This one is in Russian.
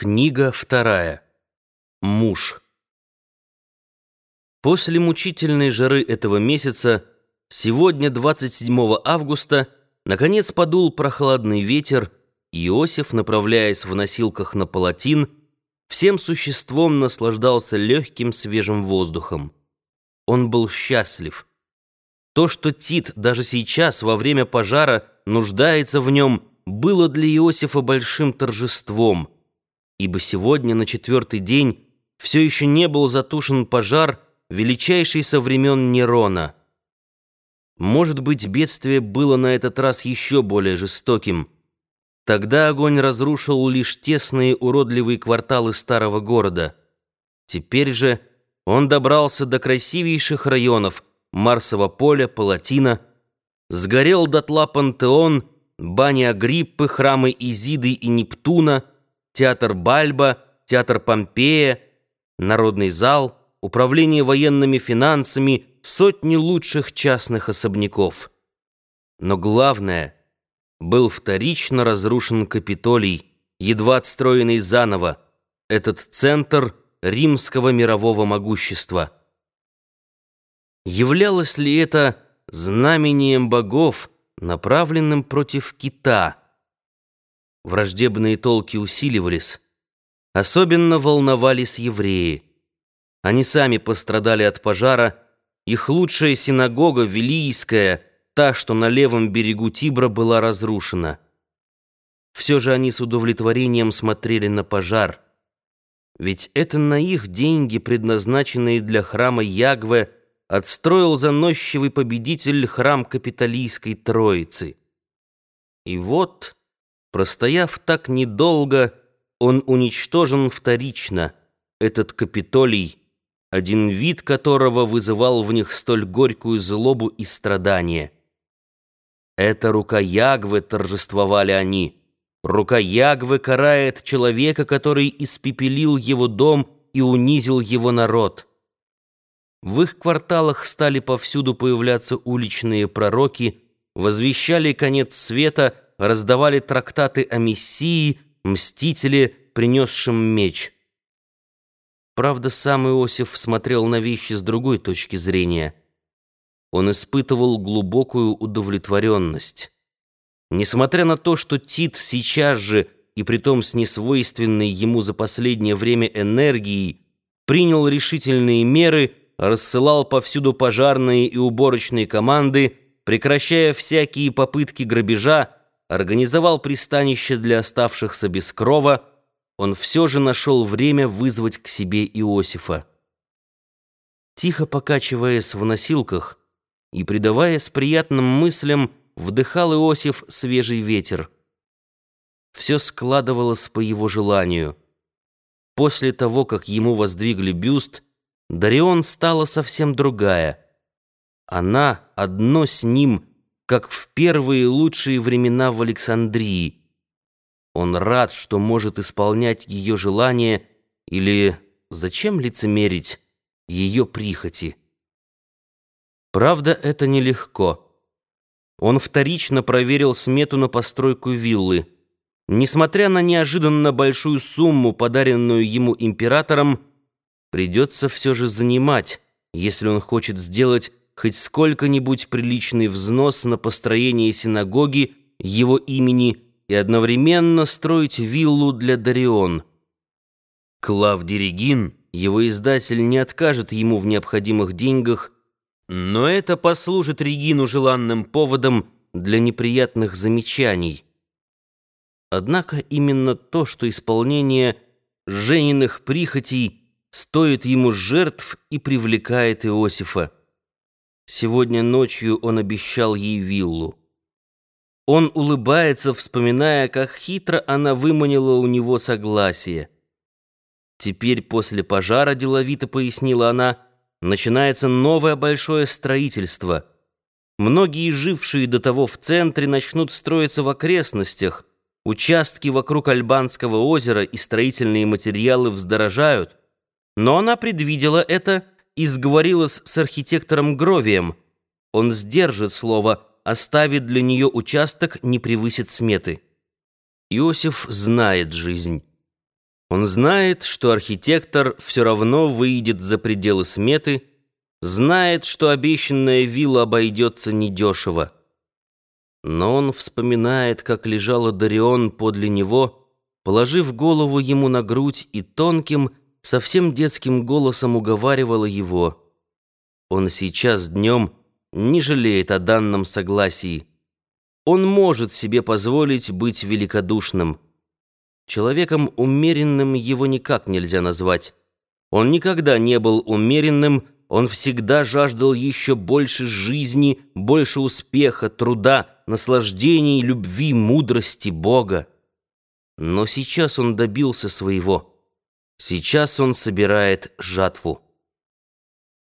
Книга вторая. Муж. После мучительной жары этого месяца, сегодня, 27 августа, наконец подул прохладный ветер, и Иосиф, направляясь в носилках на палатин, всем существом наслаждался легким свежим воздухом. Он был счастлив. То, что Тит даже сейчас, во время пожара, нуждается в нем, было для Иосифа большим торжеством — ибо сегодня, на четвертый день, все еще не был затушен пожар, величайший со времен Нерона. Может быть, бедствие было на этот раз еще более жестоким. Тогда огонь разрушил лишь тесные уродливые кварталы старого города. Теперь же он добрался до красивейших районов Марсового поля, Палатина, сгорел дотла Пантеон, бани Агриппы, храмы Изиды и Нептуна — театр Бальба, театр Помпея, Народный зал, управление военными финансами, сотни лучших частных особняков. Но главное, был вторично разрушен Капитолий, едва отстроенный заново, этот центр римского мирового могущества. Являлось ли это знамением богов, направленным против кита – Враждебные толки усиливались. Особенно волновались евреи. Они сами пострадали от пожара. Их лучшая синагога, Велийская, та, что на левом берегу Тибра, была разрушена. Все же они с удовлетворением смотрели на пожар. Ведь это на их деньги, предназначенные для храма Ягве, отстроил заносчивый победитель храм Капитолийской Троицы. И вот... Простояв так недолго, он уничтожен вторично, этот Капитолий, один вид которого вызывал в них столь горькую злобу и страдание. Это рука Ягвы, торжествовали они. Рука Ягвы карает человека, который испепелил его дом и унизил его народ. В их кварталах стали повсюду появляться уличные пророки, возвещали конец света — раздавали трактаты о Мессии, мстителе, принесшем меч. Правда, сам Иосиф смотрел на вещи с другой точки зрения. Он испытывал глубокую удовлетворенность. Несмотря на то, что Тит сейчас же, и притом с несвойственной ему за последнее время энергией, принял решительные меры, рассылал повсюду пожарные и уборочные команды, прекращая всякие попытки грабежа, организовал пристанище для оставшихся без крова, он все же нашел время вызвать к себе Иосифа. Тихо покачиваясь в носилках и предаваясь приятным мыслям, вдыхал Иосиф свежий ветер. Все складывалось по его желанию. После того, как ему воздвигли бюст, Дарион стала совсем другая. Она одно с ним — как в первые лучшие времена в Александрии. Он рад, что может исполнять ее желания или, зачем лицемерить, ее прихоти. Правда, это нелегко. Он вторично проверил смету на постройку виллы. Несмотря на неожиданно большую сумму, подаренную ему императором, придется все же занимать, если он хочет сделать хоть сколько-нибудь приличный взнос на построение синагоги его имени и одновременно строить виллу для Дарион. Клавдий Регин, его издатель, не откажет ему в необходимых деньгах, но это послужит Регину желанным поводом для неприятных замечаний. Однако именно то, что исполнение Жениных прихотей стоит ему жертв и привлекает Иосифа. Сегодня ночью он обещал ей виллу. Он улыбается, вспоминая, как хитро она выманила у него согласие. Теперь после пожара, деловито пояснила она, начинается новое большое строительство. Многие жившие до того в центре начнут строиться в окрестностях. Участки вокруг Альбанского озера и строительные материалы вздорожают. Но она предвидела это и сговорилась с архитектором Гровием. Он сдержит слово, оставит для нее участок, не превысит сметы. Иосиф знает жизнь. Он знает, что архитектор все равно выйдет за пределы сметы, знает, что обещанная вилла обойдется недешево. Но он вспоминает, как лежала Дарион подле него, положив голову ему на грудь и тонким, совсем детским голосом уговаривала его. Он сейчас днем не жалеет о данном согласии. Он может себе позволить быть великодушным. Человеком умеренным его никак нельзя назвать. Он никогда не был умеренным, он всегда жаждал еще больше жизни, больше успеха, труда, наслаждений, любви, мудрости Бога. Но сейчас он добился своего. Сейчас он собирает жатву.